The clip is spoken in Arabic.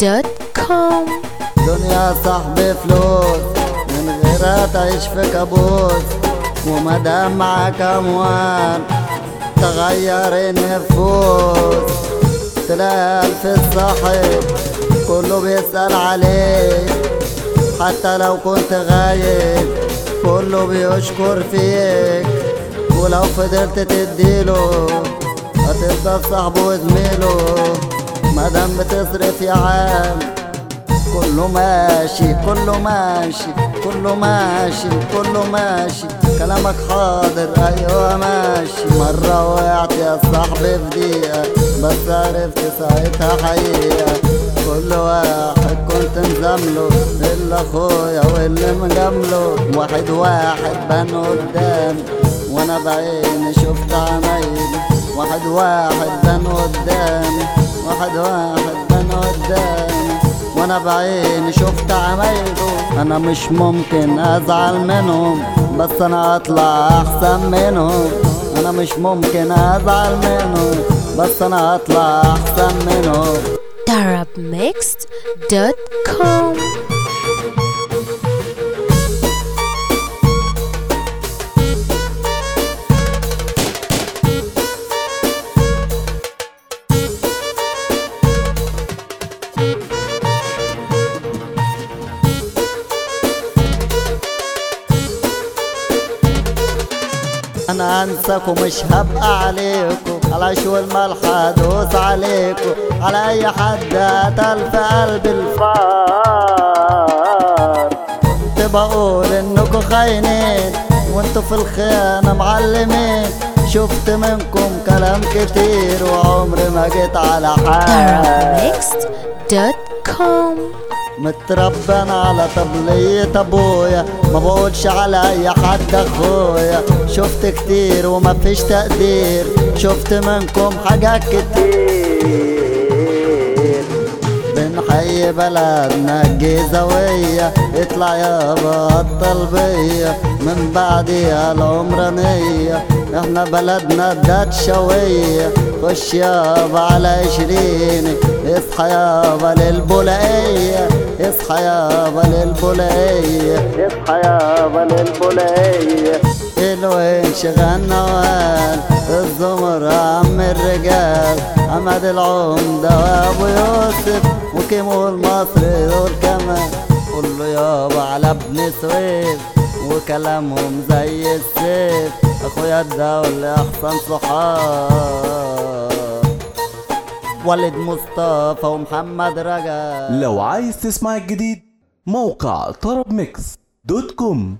دوت كوم دنيا صاحبي فلوس من غيرها تعيش في كابوس ومادام معاك اموال تغير النفوس تلاقي ألف الصاحب كله بيسأل عليك حتى لو كنت غايب كله بيشكر فيك ولو فضلت تديله هتفضل صاحبه وزميله مادام بتصرف يا عم. كله ماشي كله ماشي كله ماشي كله ماشي. كلامك حاضر أيوه ماشي. مرة وقعت يا صاحبي في دقيقة بس عرفت ساعتها حقيقة. كل واحد كنت مزامله إلا أخويا واللي مجامله. واحد واحد بان قدامي وأنا بعيني شفت عمايلي واحد واحد بان قدامي واحد واحد بان قدامي وأنا بعيني شفت عمايله. أنا مش ممكن أزعل منهم بس أنا أطلع أحسن منهم. أنا مش ممكن أزعل منهم بس أنا أطلع أحسن منهم. Arabmixed أنا انساكم مش هبقى عليكم على شو الملح ادوس عليكم على أي حد قتل في قلب الفار. كنت بقول انكم خاينين وانتوا في الخيانة معلمين. شفت منكم كلام كتير وعمري ما جيت على حال. متربن على طبلية أبويا. ما بقولش على أي حد أخويا. شفت كتير وما فيش تقدير. شفت منكم حاجات كتير. بنحيي بلدنا الجيزاوية اطلع يابا الطلبية من بعديها العمرانية. إحنا بلدنا الداتشاوية خش يابا على عشرين. اصحى يابا للبولائية اصحى يابا للبولائية اصحى يابا للبولائية الونش غنوان الزمر عم الرجال. عماد العمدة وأبو يوسف وكيمو المصري دول كمان كله يابا على ابن سويف وكلامهم زي السيف. أخويا الدولة أحسن صحاب. ولد مصطفى ومحمد رجب لو عايز تسمع الجديد موقع طرب ميكس dot com.